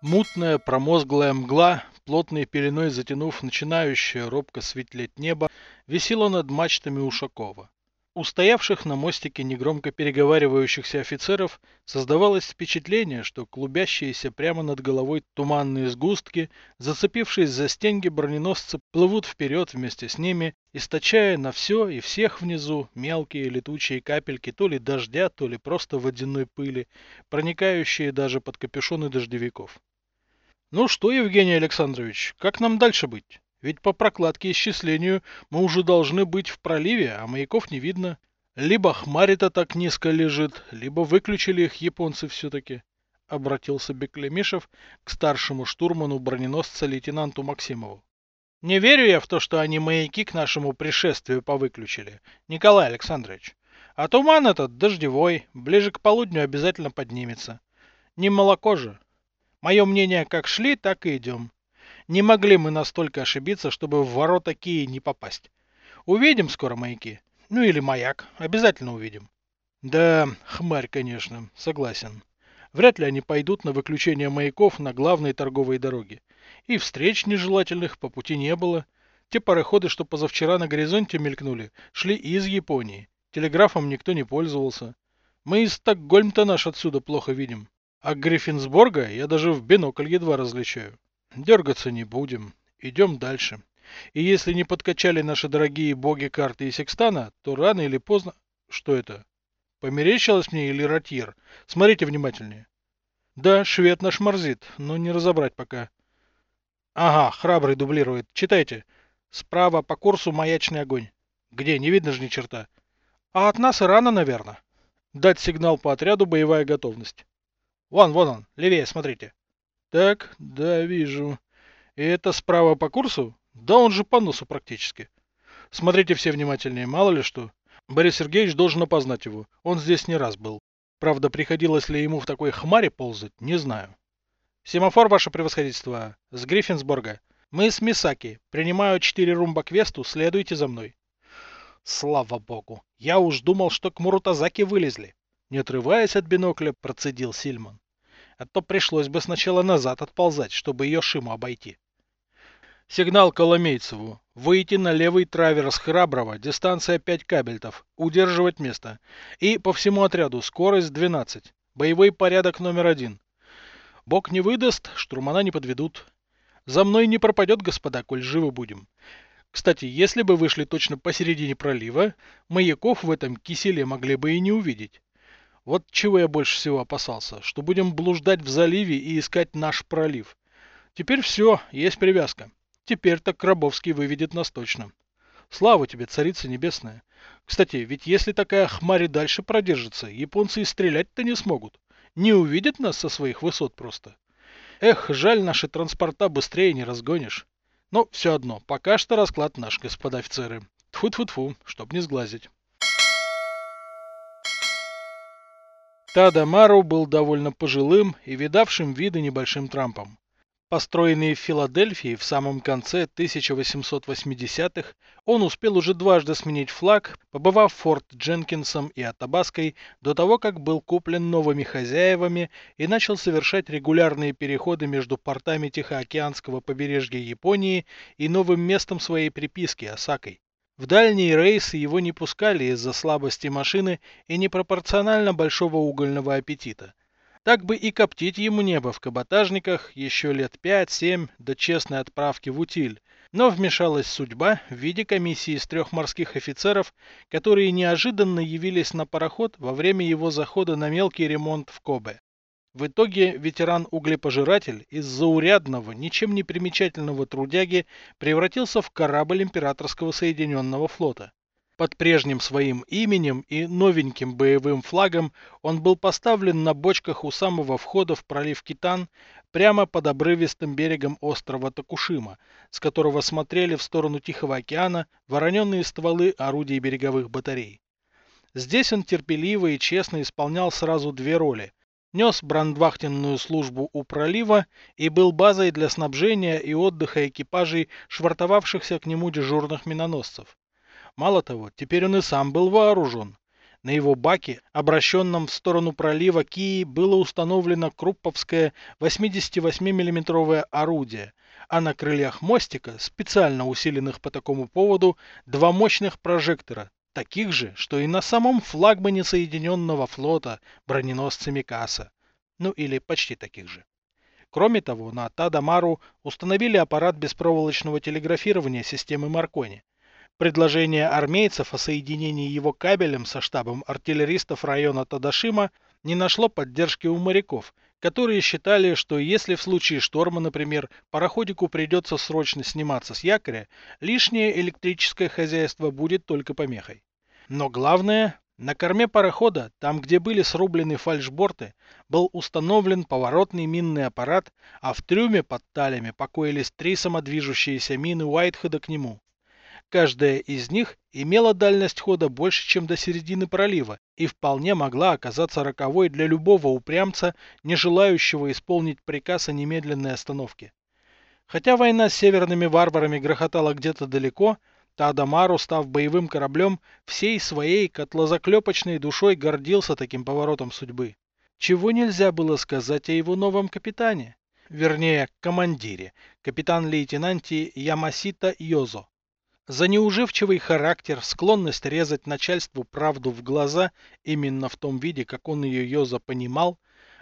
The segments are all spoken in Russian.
Мутная промозглая мгла, плотной пеленой затянув начинающее робко светлеть небо, висела над мачтами Ушакова. У стоявших на мостике негромко переговаривающихся офицеров создавалось впечатление, что клубящиеся прямо над головой туманные сгустки, зацепившись за стенги броненосца, плывут вперед вместе с ними, источая на все и всех внизу мелкие летучие капельки то ли дождя, то ли просто водяной пыли, проникающие даже под капюшоны дождевиков. Ну что, Евгений Александрович, как нам дальше быть? Ведь по прокладке исчислению мы уже должны быть в проливе, а маяков не видно. Либо хмарь-то так низко лежит, либо выключили их японцы все-таки. Обратился Беклемишев к старшему штурману броненосца лейтенанту Максимову. Не верю я в то, что они маяки к нашему пришествию повыключили, Николай Александрович. А туман этот дождевой, ближе к полудню обязательно поднимется. Не молоко же. Мое мнение, как шли, так и идем. Не могли мы настолько ошибиться, чтобы в ворота Кии не попасть. Увидим скоро маяки. Ну или маяк. Обязательно увидим. Да, хмарь, конечно, согласен. Вряд ли они пойдут на выключение маяков на главной торговой дороге. И встреч нежелательных по пути не было. Те пароходы, что позавчера на горизонте мелькнули, шли из Японии. Телеграфом никто не пользовался. Мы из Стокгольм-то наш отсюда плохо видим. А Гриффинсборга я даже в бинокль едва различаю. Дергаться не будем. Идем дальше. И если не подкачали наши дорогие боги карты и секстана, то рано или поздно... Что это? Померещилось мне или ротьер? Смотрите внимательнее. Да, швед наш морзит, но не разобрать пока. Ага, храбрый дублирует. Читайте. Справа по курсу маячный огонь. Где? Не видно же ни черта. А от нас и рано, наверное. Дать сигнал по отряду боевая готовность. Вон, вон он, левее, смотрите. Так, да, вижу. И это справа по курсу? Да он же по носу практически. Смотрите все внимательнее, мало ли что. Борис Сергеевич должен опознать его. Он здесь не раз был. Правда, приходилось ли ему в такой хмаре ползать, не знаю. Семафор, ваше превосходительство, с Гриффинсборга. Мы с Мисаки. Принимаю четыре румба квесту, следуйте за мной. Слава богу. Я уж думал, что к Мурутазаки вылезли. Не отрываясь от бинокля, процедил Сильман а то пришлось бы сначала назад отползать, чтобы ее Шиму обойти. Сигнал Коломейцеву. Выйти на левый траверс Храброго, дистанция 5 кабельтов, удерживать место. И по всему отряду скорость 12. Боевой порядок номер один. Бог не выдаст, штурмана не подведут. За мной не пропадет, господа, коль живы будем. Кстати, если бы вышли точно посередине пролива, маяков в этом киселе могли бы и не увидеть. Вот чего я больше всего опасался, что будем блуждать в заливе и искать наш пролив. Теперь все, есть привязка. Теперь-то Крабовский выведет нас точно. Слава тебе, царица небесная. Кстати, ведь если такая хмарь дальше продержится, японцы и стрелять-то не смогут. Не увидят нас со своих высот просто. Эх, жаль, наши транспорта быстрее не разгонишь. Но все одно, пока что расклад наш, господа офицеры. Тфу-тфу-тфу, чтоб не сглазить. Тадамару был довольно пожилым и видавшим виды небольшим трампом. Построенный в Филадельфии в самом конце 1880-х, он успел уже дважды сменить флаг, побывав Форт Дженкинсом и Атабаской до того, как был куплен новыми хозяевами и начал совершать регулярные переходы между портами Тихоокеанского побережья Японии и новым местом своей приписки Осакой. В дальние рейсы его не пускали из-за слабости машины и непропорционально большого угольного аппетита. Так бы и коптить ему небо в каботажниках еще лет 5-7 до честной отправки в утиль. Но вмешалась судьба в виде комиссии из трех морских офицеров, которые неожиданно явились на пароход во время его захода на мелкий ремонт в Кобе. В итоге ветеран-углепожиратель из заурядного, ничем не примечательного трудяги превратился в корабль императорского Соединенного флота. Под прежним своим именем и новеньким боевым флагом он был поставлен на бочках у самого входа в пролив Китан, прямо под обрывистым берегом острова Токушима, с которого смотрели в сторону Тихого океана вороненные стволы орудий береговых батарей. Здесь он терпеливо и честно исполнял сразу две роли нес брандвахтенную службу у пролива и был базой для снабжения и отдыха экипажей, швартовавшихся к нему дежурных миноносцев. Мало того, теперь он и сам был вооружен. На его баке, обращенном в сторону пролива Кии, было установлено крупповское 88 миллиметровое орудие, а на крыльях мостика, специально усиленных по такому поводу, два мощных прожектора, таких же, что и на самом флагмане Соединенного флота броненосца Микаса. Ну или почти таких же. Кроме того, на Тадамару установили аппарат беспроволочного телеграфирования системы Маркони. Предложение армейцев о соединении его кабелем со штабом артиллеристов района Тадашима не нашло поддержки у моряков, которые считали, что если в случае шторма, например, пароходику придется срочно сниматься с якоря, лишнее электрическое хозяйство будет только помехой. Но главное, на корме парохода, там где были срублены фальшборты, был установлен поворотный минный аппарат, а в трюме под талями покоились три самодвижущиеся мины Уайтхеда к нему. Каждая из них имела дальность хода больше, чем до середины пролива, и вполне могла оказаться роковой для любого упрямца, не желающего исполнить приказ о немедленной остановке. Хотя война с северными варварами грохотала где-то далеко, Тадамару, став боевым кораблем, всей своей котлозаклепочной душой гордился таким поворотом судьбы. Чего нельзя было сказать о его новом капитане? Вернее, командире, капитан-лейтенанте Ямасита Йозо. За неуживчивый характер, склонность резать начальству правду в глаза именно в том виде, как он ее Йоза понимал,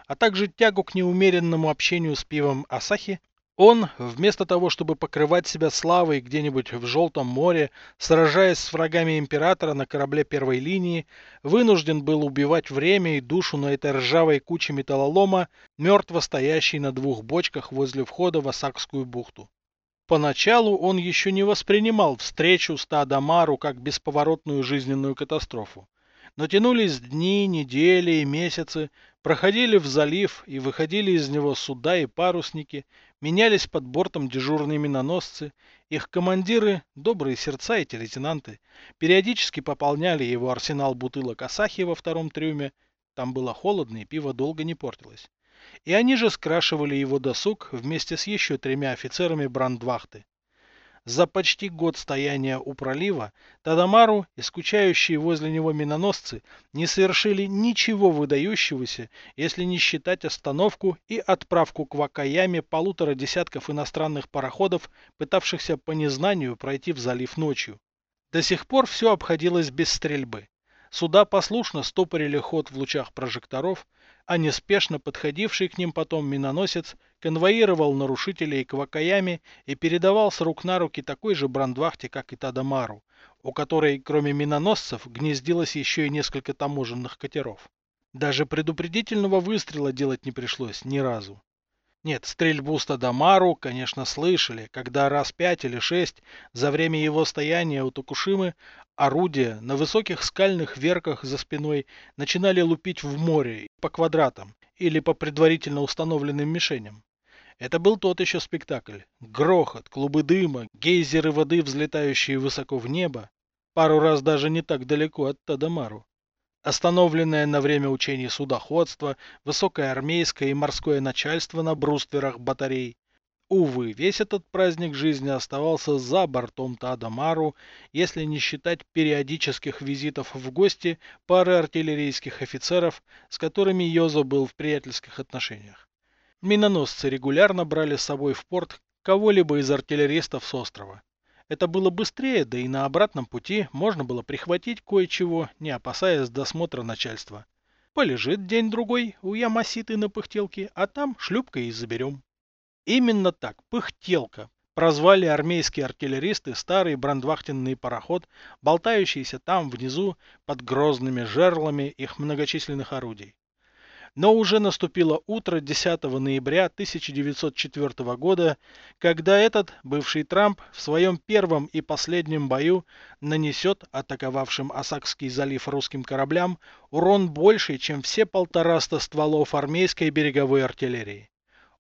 а также тягу к неумеренному общению с пивом Асахи, он, вместо того, чтобы покрывать себя славой где-нибудь в Желтом море, сражаясь с врагами императора на корабле первой линии, вынужден был убивать время и душу на этой ржавой куче металлолома, мертво стоящей на двух бочках возле входа в Осакскую бухту. Поначалу он еще не воспринимал встречу с Тадамару как бесповоротную жизненную катастрофу. Но тянулись дни, недели и месяцы, проходили в залив и выходили из него суда и парусники, менялись под бортом дежурные миноносцы, их командиры, добрые сердца эти лейтенанты, периодически пополняли его арсенал бутылок Асахи во втором трюме, там было холодно и пиво долго не портилось. И они же скрашивали его досуг вместе с еще тремя офицерами брандвахты. За почти год стояния у пролива Тадамару и скучающие возле него миноносцы не совершили ничего выдающегося, если не считать остановку и отправку к Вакаяме полутора десятков иностранных пароходов, пытавшихся по незнанию пройти в залив ночью. До сих пор все обходилось без стрельбы. Суда послушно стопорили ход в лучах прожекторов, а неспешно подходивший к ним потом миноносец конвоировал нарушителей к Вакаяме и передавал с рук на руки такой же брандвахте, как и Тадамару, у которой, кроме миноносцев, гнездилось еще и несколько таможенных катеров. Даже предупредительного выстрела делать не пришлось ни разу. Нет, стрельбу Стадамару, конечно, слышали, когда раз пять или шесть за время его стояния у Токушимы орудия на высоких скальных верках за спиной начинали лупить в море по квадратам или по предварительно установленным мишеням. Это был тот еще спектакль. Грохот, клубы дыма, гейзеры воды, взлетающие высоко в небо. Пару раз даже не так далеко от Тадамару остановленное на время учений судоходство, высокое армейское и морское начальство на брустверах батарей. Увы, весь этот праздник жизни оставался за бортом Тадамару, если не считать периодических визитов в гости пары артиллерийских офицеров, с которыми Йозо был в приятельских отношениях. Миноносцы регулярно брали с собой в порт кого-либо из артиллеристов с острова. Это было быстрее, да и на обратном пути можно было прихватить кое-чего, не опасаясь досмотра начальства. Полежит день-другой у Ямаситы на пыхтелке, а там шлюпкой и заберем. Именно так, пыхтелка, прозвали армейские артиллеристы старый брандвахтенный пароход, болтающийся там внизу под грозными жерлами их многочисленных орудий. Но уже наступило утро 10 ноября 1904 года, когда этот, бывший Трамп, в своем первом и последнем бою нанесет атаковавшим Осакский залив русским кораблям урон больший, чем все полтораста стволов армейской береговой артиллерии.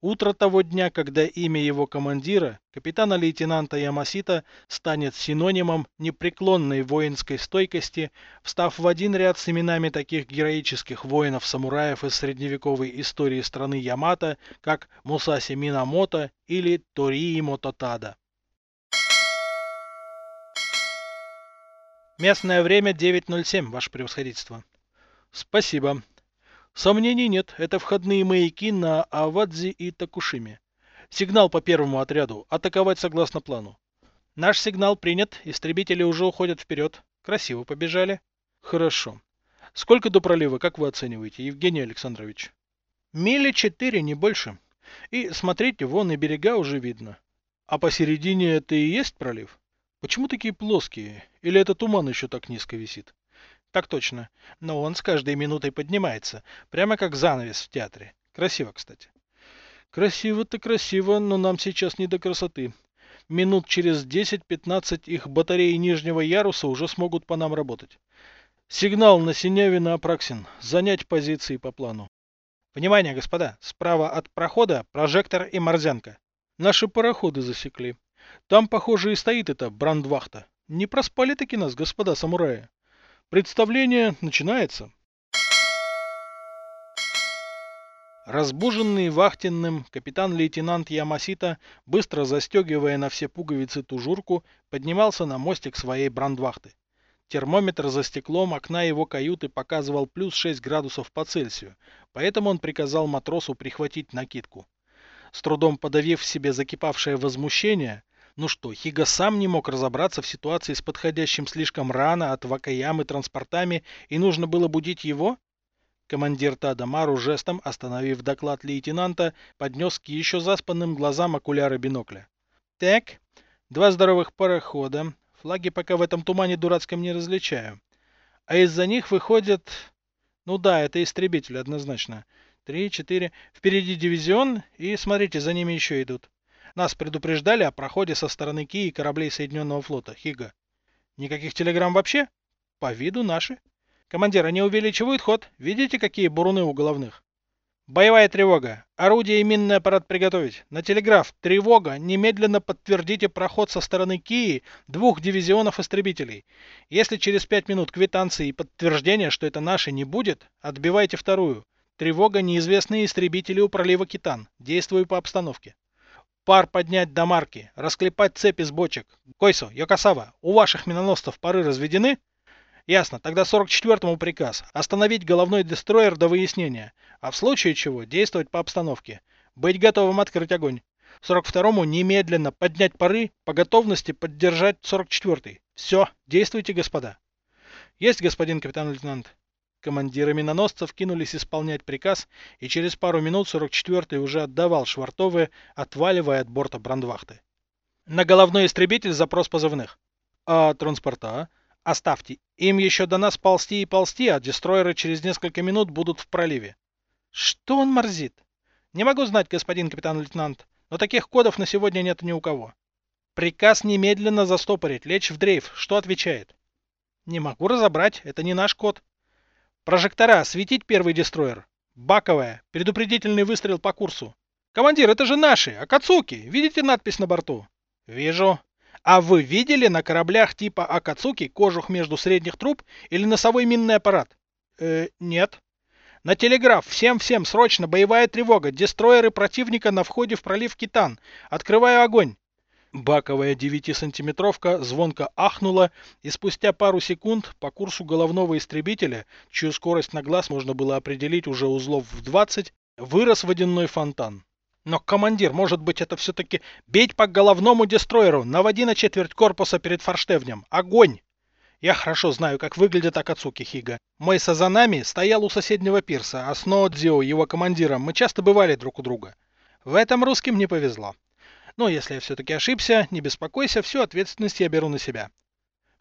Утро того дня, когда имя его командира, капитана-лейтенанта Ямасита, станет синонимом непреклонной воинской стойкости, встав в один ряд с именами таких героических воинов-самураев из средневековой истории страны Ямато, как Мусаси Минамото или Тории Мототада. Местное время 9.07, Ваше Превосходительство. Спасибо. Сомнений нет, это входные маяки на Авадзе и Такушиме. Сигнал по первому отряду. Атаковать согласно плану. Наш сигнал принят, истребители уже уходят вперед. Красиво побежали. Хорошо. Сколько до пролива, как вы оцениваете, Евгений Александрович? Мили четыре, не больше. И смотрите, вон и берега уже видно. А посередине это и есть пролив? Почему такие плоские? Или это туман еще так низко висит? Так точно. Но он с каждой минутой поднимается. Прямо как занавес в театре. Красиво, кстати. Красиво-то красиво, но нам сейчас не до красоты. Минут через 10-15 их батареи нижнего яруса уже смогут по нам работать. Сигнал на Синявина Апраксин. Занять позиции по плану. Внимание, господа. Справа от прохода прожектор и морзянка. Наши пароходы засекли. Там, похоже, и стоит эта брандвахта. Не проспали таки нас, господа самураи. Представление начинается. Разбуженный вахтенным, капитан-лейтенант Ямасита, быстро застегивая на все пуговицы тужурку, поднимался на мостик своей брандвахты. Термометр за стеклом окна его каюты показывал плюс 6 градусов по Цельсию, поэтому он приказал матросу прихватить накидку. С трудом подавив в себе закипавшее возмущение, ну что, Хига сам не мог разобраться в ситуации с подходящим слишком рано от Вакаямы транспортами, и нужно было будить его? Командир Тадамару жестом, остановив доклад лейтенанта, поднес к еще заспанным глазам окуляры бинокля. Так, два здоровых парохода. Флаги пока в этом тумане дурацком не различаю. А из-за них выходят... Ну да, это истребитель однозначно. Три, четыре. Впереди дивизион, и смотрите, за ними еще идут. Нас предупреждали о проходе со стороны Кии кораблей Соединенного флота, Хига. Никаких телеграмм вообще? По виду наши. Командир, они увеличивают ход. Видите, какие буруны у головных? Боевая тревога. Орудие и минный аппарат приготовить. На телеграф. Тревога. Немедленно подтвердите проход со стороны Кии двух дивизионов истребителей. Если через пять минут квитанции и подтверждения, что это наши, не будет, отбивайте вторую. Тревога. Неизвестные истребители у пролива Китан. Действую по обстановке. Пар поднять до марки, расклепать цепи с бочек. Койсо, Йокосава, у ваших миноносцев пары разведены? Ясно, тогда 44-му приказ. Остановить головной дестроер до выяснения, а в случае чего действовать по обстановке. Быть готовым открыть огонь. 42-му немедленно поднять пары, по готовности поддержать 44-й. Все, действуйте, господа. Есть, господин капитан-лейтенант. Командиры миноносцев кинулись исполнять приказ, и через пару минут 44-й уже отдавал швартовые, отваливая от борта брандвахты. На головной истребитель запрос позывных. А транспорта? Оставьте. Им еще до нас ползти и ползти, а дестройеры через несколько минут будут в проливе. Что он морзит? Не могу знать, господин капитан-лейтенант, но таких кодов на сегодня нет ни у кого. Приказ немедленно застопорить, лечь в дрейф. Что отвечает? Не могу разобрать, это не наш код. Прожектора, светить первый дестроер. Баковая, предупредительный выстрел по курсу. Командир, это же наши, Акацуки. Видите надпись на борту? Вижу. А вы видели на кораблях типа Акацуки кожух между средних труб или носовой минный аппарат? Э, нет. На телеграф. Всем-всем, срочно, боевая тревога. Дестроеры противника на входе в пролив Китан. Открываю огонь. Баковая 9-сантиметровка звонко ахнула, и спустя пару секунд по курсу головного истребителя, чью скорость на глаз можно было определить уже узлов в 20, вырос водяной фонтан. Но, командир, может быть, это все-таки бить по головному дестройеру, наводи на четверть корпуса перед форштевнем. Огонь! Я хорошо знаю, как выглядит Акацуки Хига. Мой Сазанами стоял у соседнего пирса, а с его командиром, мы часто бывали друг у друга. В этом русским не повезло. Но если я все-таки ошибся, не беспокойся, всю ответственность я беру на себя.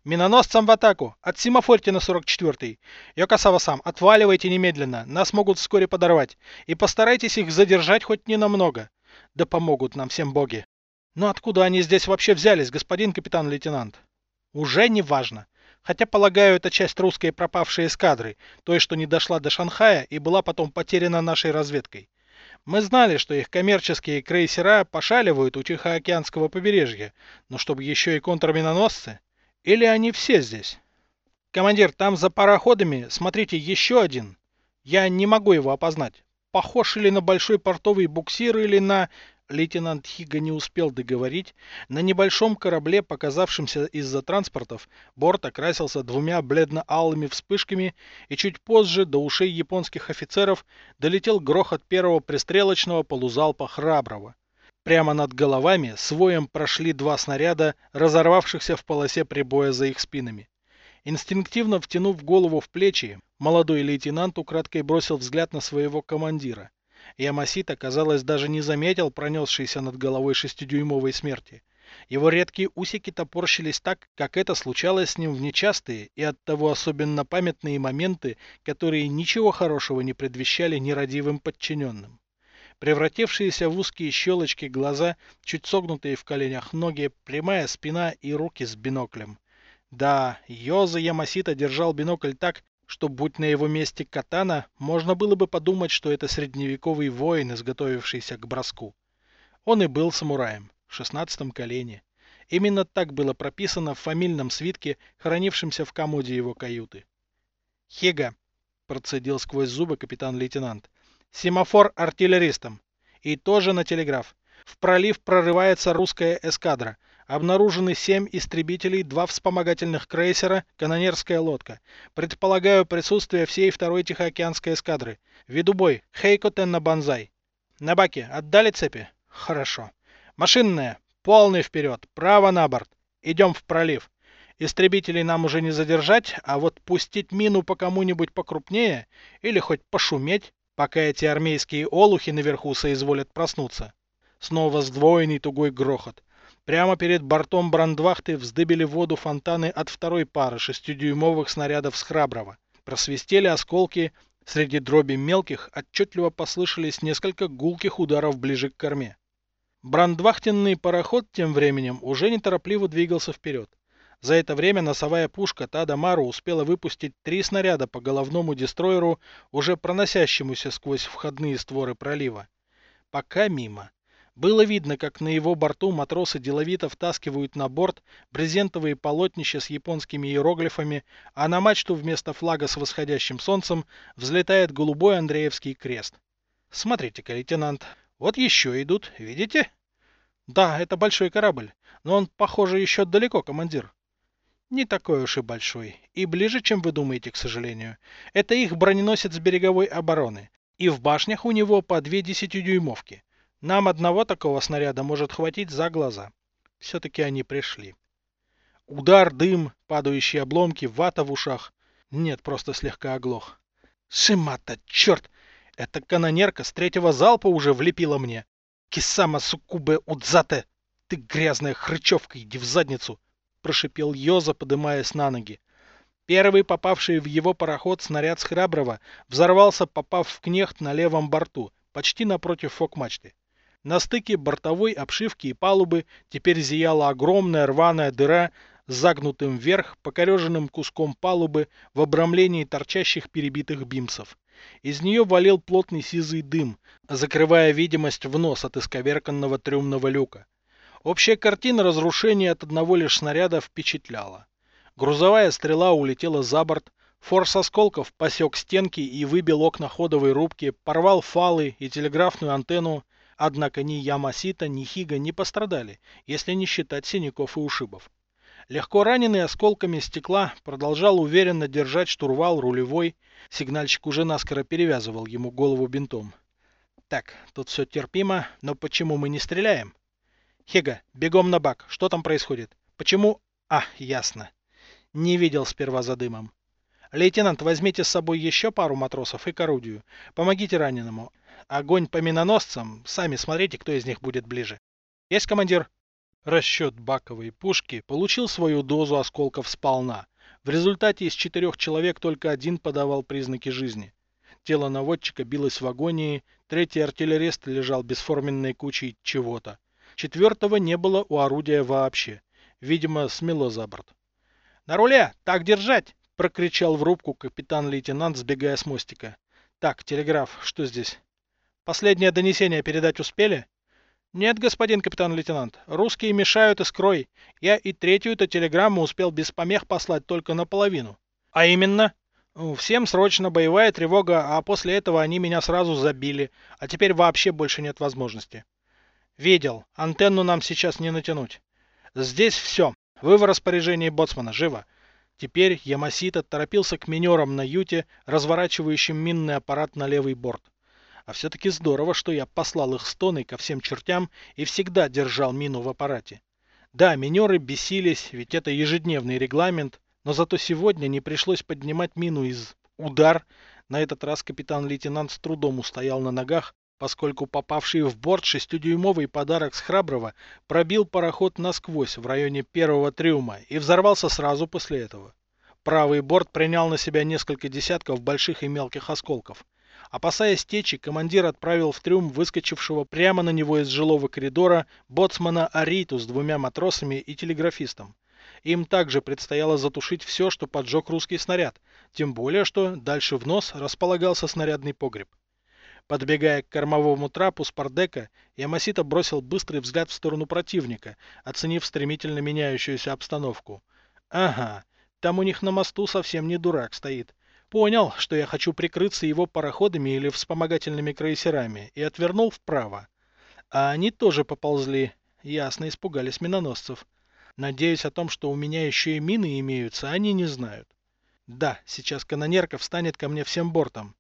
Миноносцам в атаку! От Симафорти на 44-й! Йокосава-сам, отваливайте немедленно, нас могут вскоре подорвать. И постарайтесь их задержать хоть ненамного. Да помогут нам всем боги. Но откуда они здесь вообще взялись, господин капитан-лейтенант? Уже не важно. Хотя, полагаю, это часть русской пропавшей эскадры, той, что не дошла до Шанхая и была потом потеряна нашей разведкой. Мы знали, что их коммерческие крейсера пошаливают у Тихоокеанского побережья, но чтобы еще и контрминоносцы? Или они все здесь? Командир, там за пароходами, смотрите, еще один. Я не могу его опознать. Похож или на большой портовый буксир, или на... Лейтенант Хига не успел договорить. На небольшом корабле, показавшемся из-за транспортов, борт окрасился двумя бледно-алыми вспышками, и чуть позже до ушей японских офицеров долетел грохот первого пристрелочного полузалпа храброго. Прямо над головами своем прошли два снаряда, разорвавшихся в полосе прибоя за их спинами. Инстинктивно втянув голову в плечи, молодой лейтенант украдкой бросил взгляд на своего командира. Ямасита, казалось, даже не заметил пронесшейся над головой шестидюймовой смерти. Его редкие усики топорщились так, как это случалось с ним в нечастые и оттого особенно памятные моменты, которые ничего хорошего не предвещали нерадивым подчиненным. Превратившиеся в узкие щелочки глаза, чуть согнутые в коленях ноги, прямая спина и руки с биноклем. Да, Йоза Ямасита держал бинокль так, что, будь на его месте катана, можно было бы подумать, что это средневековый воин, изготовившийся к броску. Он и был самураем, в шестнадцатом колене. Именно так было прописано в фамильном свитке, хранившемся в комоде его каюты. «Хега», — процедил сквозь зубы капитан-лейтенант, — «семафор артиллеристам. И тоже на телеграф. В пролив прорывается русская эскадра. Обнаружены семь истребителей, два вспомогательных крейсера, канонерская лодка. Предполагаю присутствие всей второй Тихоокеанской эскадры. Веду бой. Хейко Тенна Банзай. На баке отдали цепи? Хорошо. Машинная. Полный вперед. Право на борт. Идем в пролив. Истребителей нам уже не задержать, а вот пустить мину по кому-нибудь покрупнее или хоть пошуметь, пока эти армейские олухи наверху соизволят проснуться. Снова сдвоенный тугой грохот. Прямо перед бортом брандвахты вздыбили воду фонтаны от второй пары шестидюймовых снарядов с храброго. Просвистели осколки, среди дроби мелких отчетливо послышались несколько гулких ударов ближе к корме. Брандвахтенный пароход тем временем уже неторопливо двигался вперед. За это время носовая пушка Тада Мару успела выпустить три снаряда по головному дестройеру, уже проносящемуся сквозь входные створы пролива. Пока мимо. Было видно, как на его борту матросы деловито втаскивают на борт брезентовые полотнища с японскими иероглифами, а на мачту вместо флага с восходящим солнцем взлетает голубой Андреевский крест. Смотрите-ка, лейтенант, вот еще идут, видите? Да, это большой корабль, но он, похоже, еще далеко, командир. Не такой уж и большой. И ближе, чем вы думаете, к сожалению. Это их броненосец береговой обороны. И в башнях у него по две десятидюймовки. Нам одного такого снаряда может хватить за глаза. Все-таки они пришли. Удар, дым, падающие обломки, вата в ушах. Нет, просто слегка оглох. Шимата, черт! Эта канонерка с третьего залпа уже влепила мне. Кисама суккубе удзате! Ты грязная хрычевка, иди в задницу! Прошипел Йоза, подымаясь на ноги. Первый попавший в его пароход снаряд с храброго взорвался, попав в кнехт на левом борту, почти напротив фок-мачты. На стыке бортовой обшивки и палубы теперь зияла огромная рваная дыра с загнутым вверх покореженным куском палубы в обрамлении торчащих перебитых бимсов. Из нее валил плотный сизый дым, закрывая видимость в нос от исковерканного трюмного люка. Общая картина разрушения от одного лишь снаряда впечатляла. Грузовая стрела улетела за борт, форс осколков посек стенки и выбил окна ходовой рубки, порвал фалы и телеграфную антенну, Однако ни Ямасита, ни Хига не пострадали, если не считать синяков и ушибов. Легко раненый осколками стекла продолжал уверенно держать штурвал рулевой. Сигнальщик уже наскоро перевязывал ему голову бинтом. Так, тут все терпимо, но почему мы не стреляем? Хега, бегом на бак. Что там происходит? Почему... А, ясно. Не видел сперва за дымом. Лейтенант, возьмите с собой еще пару матросов и к орудию. Помогите раненому. Огонь по миноносцам. Сами смотрите, кто из них будет ближе. Есть командир? Расчет баковой пушки получил свою дозу осколков сполна. В результате из четырех человек только один подавал признаки жизни. Тело наводчика билось в агонии, третий артиллерист лежал бесформенной кучей чего-то. Четвертого не было у орудия вообще. Видимо, смело за борт. «На руле! Так держать!» — прокричал в рубку капитан-лейтенант, сбегая с мостика. «Так, телеграф, что здесь?» Последнее донесение передать успели? Нет, господин капитан-лейтенант. Русские мешают искрой. Я и третью-то телеграмму успел без помех послать только наполовину. А именно? Всем срочно боевая тревога, а после этого они меня сразу забили. А теперь вообще больше нет возможности. Видел. Антенну нам сейчас не натянуть. Здесь все. Вы в распоряжении боцмана. Живо. Теперь Ямасита торопился к минерам на юте, разворачивающим минный аппарат на левый борт. А все-таки здорово, что я послал их стоны ко всем чертям и всегда держал мину в аппарате. Да, минеры бесились, ведь это ежедневный регламент, но зато сегодня не пришлось поднимать мину из удар. На этот раз капитан-лейтенант с трудом устоял на ногах, поскольку попавший в борт шестидюймовый подарок с Храброго пробил пароход насквозь в районе первого трюма и взорвался сразу после этого. Правый борт принял на себя несколько десятков больших и мелких осколков. Опасаясь течи, командир отправил в трюм выскочившего прямо на него из жилого коридора боцмана Ариту с двумя матросами и телеграфистом. Им также предстояло затушить все, что поджег русский снаряд, тем более, что дальше в нос располагался снарядный погреб. Подбегая к кормовому трапу спардека, Ямасита бросил быстрый взгляд в сторону противника, оценив стремительно меняющуюся обстановку. Ага, там у них на мосту совсем не дурак стоит. Понял, что я хочу прикрыться его пароходами или вспомогательными крейсерами, и отвернул вправо. А они тоже поползли. Ясно, испугались миноносцев. Надеюсь о том, что у меня еще и мины имеются, они не знают. Да, сейчас канонерка встанет ко мне всем бортом.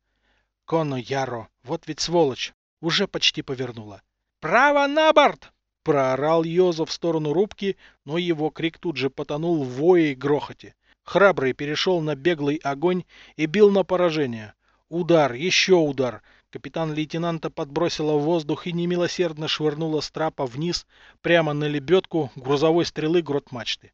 Коно Яро, вот ведь сволочь, уже почти повернула. «Право на борт!» — проорал Йоза в сторону рубки, но его крик тут же потонул в вое и грохоте. Храбрый перешел на беглый огонь и бил на поражение. Удар, еще удар. Капитан лейтенанта подбросила в воздух и немилосердно швырнула с трапа вниз, прямо на лебедку грузовой стрелы грот мачты.